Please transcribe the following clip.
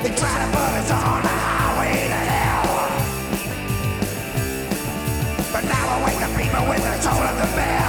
They try to put us on highway to hell. But now the people with the soul of the bell.